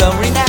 rolling